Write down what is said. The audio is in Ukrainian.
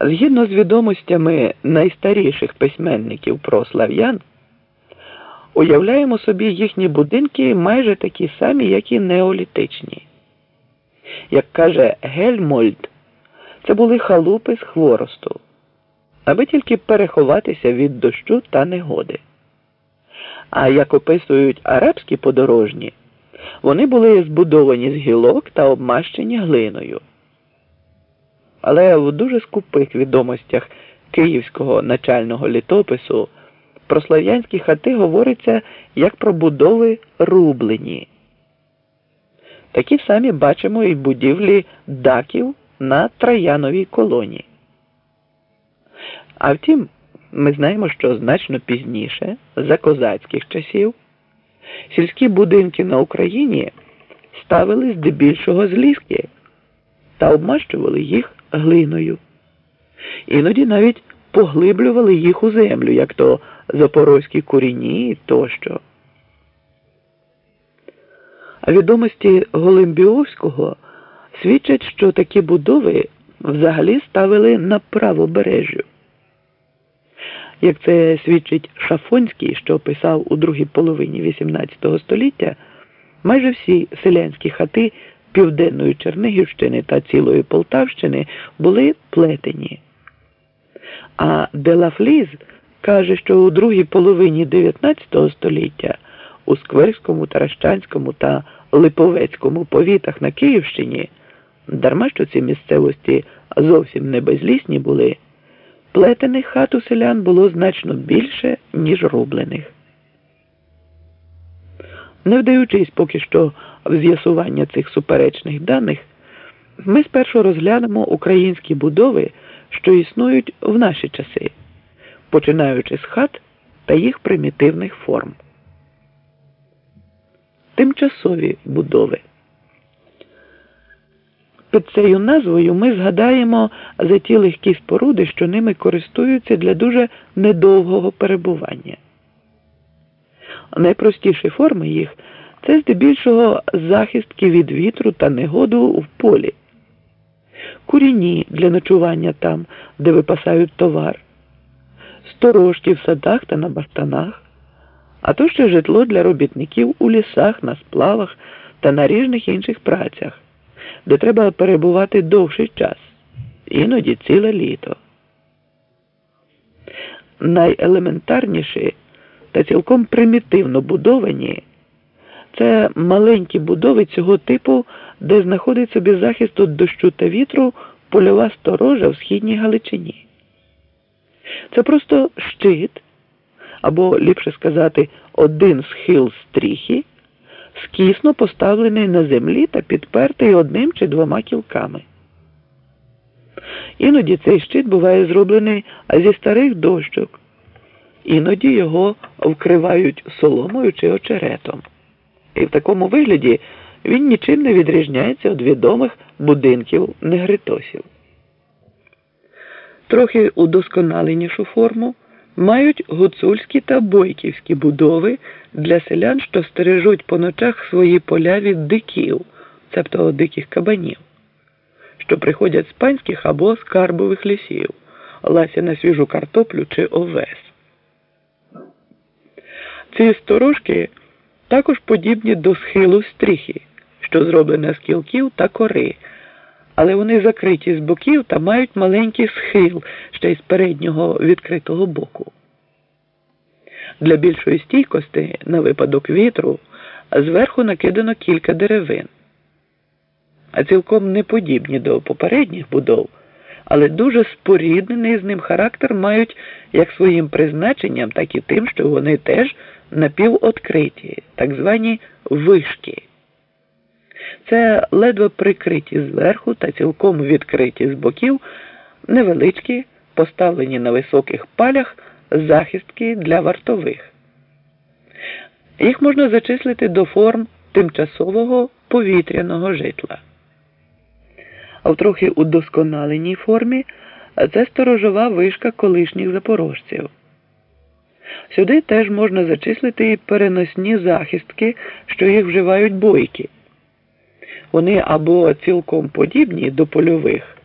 Згідно з відомостями найстаріших письменників про слав'ян, уявляємо собі їхні будинки майже такі самі, як і неолітичні. Як каже Гельмольд, це були халупи з хворосту, аби тільки переховатися від дощу та негоди. А як описують арабські подорожні, вони були збудовані з гілок та обмащені глиною. Але в дуже скупих відомостях київського начального літопису про слав'янські хати говориться як про будови рублені. Такі самі бачимо і будівлі даків на Трояновій колоні. А втім, ми знаємо, що значно пізніше, за козацьких часів, сільські будинки на Україні ставили здебільшого з ліски та обмащували їх глиною. Іноді навіть поглиблювали їх у землю, як то запорозькі куріні тощо. А відомості Голимбіовського свідчать, що такі будови взагалі ставили на правобережжю. Як це свідчить Шафонський, що писав у другій половині XVIII століття, майже всі селянські хати Південної Чернігівщини та цілої Полтавщини були плетені. А Делафліз каже, що у другій половині 19 століття у Скверському, Таращанському та Липовецькому повітах на Київщині, дарма що ці місцевості зовсім не безлісні були, плетених хат у селян було значно більше, ніж рублених. Не вдаючись поки що в з'ясування цих суперечних даних, ми спершу розглянемо українські будови, що існують в наші часи, починаючи з хат та їх примітивних форм. Тимчасові будови. Під цією назвою ми згадаємо за ті легкі споруди, що ними користуються для дуже недовгого перебування. Найпростіші форми їх це здебільшого захистки від вітру та негоду в полі, куріні для ночування там, де випасають товар, сторожки в садах та на баштанах, а то ще житло для робітників у лісах, на сплавах та на ріжних інших працях, де треба перебувати довший час, іноді ціле літо. Найелементарніші та цілком примітивно будовані. Це маленькі будови цього типу, де знаходить собі захист від дощу та вітру польова сторожа в східній Галичині. Це просто щит, або, ліпше сказати, один схил стріхи, скісно поставлений на землі та підпертий одним чи двома кілками. Іноді цей щит буває зроблений зі старих дощок, іноді його вкривають соломою чи очеретом. І в такому вигляді він нічим не відрізняється від відомих будинків негритосів. Трохи удосконаленішу форму мають гуцульські та бойківські будови для селян, що стережуть по ночах свої поля від диків, цебто диких кабанів, що приходять з панських або скарбових лісів, лася на свіжу картоплю чи овес. Ці сторожки також подібні до схилу стріхи, що зроблена з кілків та кори, але вони закриті з боків та мають маленький схил ще й з переднього відкритого боку. Для більшої стійкості на випадок вітру зверху накидано кілька деревин, а цілком не подібні до попередніх будов, але дуже споріднений з ним характер мають як своїм призначенням, так і тим, що вони теж напівоткриті, так звані вишки. Це ледве прикриті зверху та цілком відкриті з боків, невеличкі, поставлені на високих палях захистки для вартових. Їх можна зачислити до форм тимчасового повітряного житла. А в трохи удосконаленій формі це сторожова вишка колишніх запорожців. Сюди теж можна зачислити і переносні захистки, що їх вживають бойки. Вони або цілком подібні до польових.